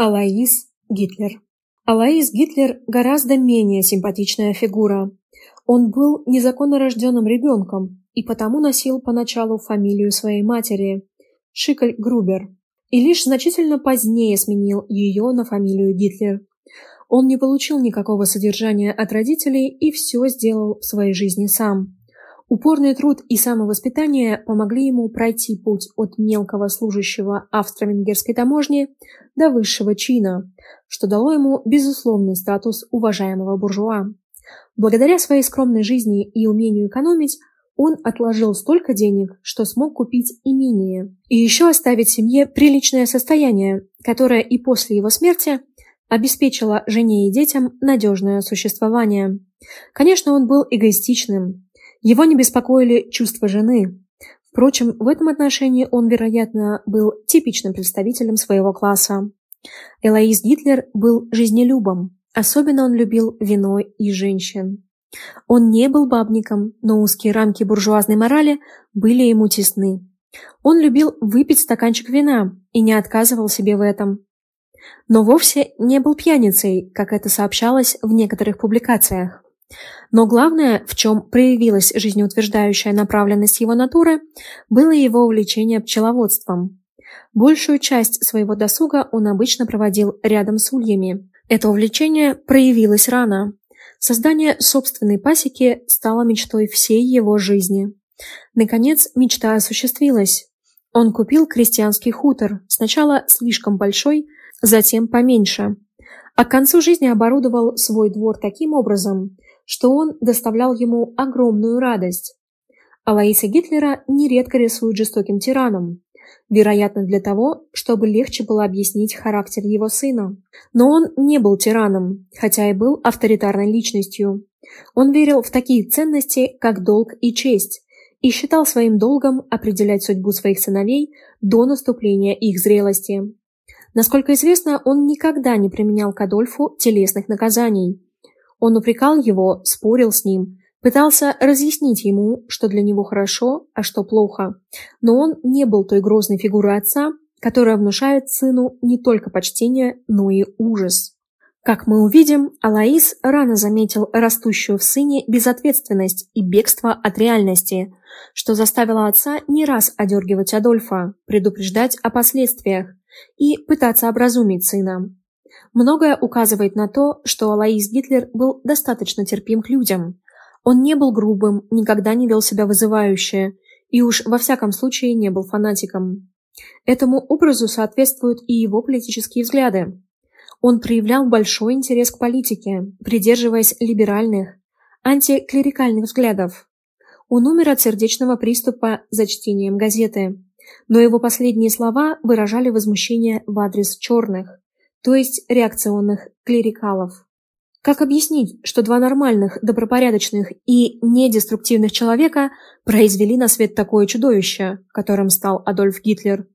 Алаис Гитлер Алаис Гитлер гораздо менее симпатичная фигура. Он был незаконно рожденным ребенком и потому носил поначалу фамилию своей матери – Шикль Грубер, и лишь значительно позднее сменил ее на фамилию Гитлер. Он не получил никакого содержания от родителей и все сделал в своей жизни сам. Упорный труд и самовоспитание помогли ему пройти путь от мелкого служащего австро-венгерской таможни до высшего чина, что дало ему безусловный статус уважаемого буржуа. Благодаря своей скромной жизни и умению экономить, он отложил столько денег, что смог купить имение и еще оставить семье приличное состояние, которое и после его смерти обеспечило жене и детям надежное существование. Конечно, он был эгоистичным, его не беспокоили чувства жены. Впрочем, в этом отношении он, вероятно, был типичным представителем своего класса. Элоиз Гитлер был жизнелюбом. Особенно он любил вино и женщин. Он не был бабником, но узкие рамки буржуазной морали были ему тесны. Он любил выпить стаканчик вина и не отказывал себе в этом. Но вовсе не был пьяницей, как это сообщалось в некоторых публикациях. Но главное, в чем проявилась жизнеутверждающая направленность его натуры, было его увлечение пчеловодством. Большую часть своего досуга он обычно проводил рядом с ульями. Это увлечение проявилось рано. Создание собственной пасеки стало мечтой всей его жизни. Наконец, мечта осуществилась. Он купил крестьянский хутор, сначала слишком большой, затем поменьше. А к концу жизни оборудовал свой двор таким образом, что он доставлял ему огромную радость. Алаиса Гитлера нередко рисуют жестоким тираном, вероятно для того, чтобы легче было объяснить характер его сына. Но он не был тираном, хотя и был авторитарной личностью. Он верил в такие ценности, как долг и честь, и считал своим долгом определять судьбу своих сыновей до наступления их зрелости. Насколько известно, он никогда не применял к Адольфу телесных наказаний, он упрекал его, спорил с ним, пытался разъяснить ему, что для него хорошо, а что плохо. Но он не был той грозной фигурой отца, которая внушает сыну не только почтение, но и ужас. Как мы увидим, Алаис рано заметил растущую в сыне безответственность и бегство от реальности, что заставило отца не раз одергивать Адольфа, предупреждать о последствиях и пытаться образумить сына. Многое указывает на то, что Алаис Гитлер был достаточно терпим к людям. Он не был грубым, никогда не вел себя вызывающе и уж во всяком случае не был фанатиком. Этому образу соответствуют и его политические взгляды. Он проявлял большой интерес к политике, придерживаясь либеральных, антиклерикальных взглядов. Он умер от сердечного приступа за чтением газеты, но его последние слова выражали возмущение в адрес черных то есть реакционных клерикалов. Как объяснить, что два нормальных, добропорядочных и недеструктивных человека произвели на свет такое чудовище, которым стал Адольф Гитлер?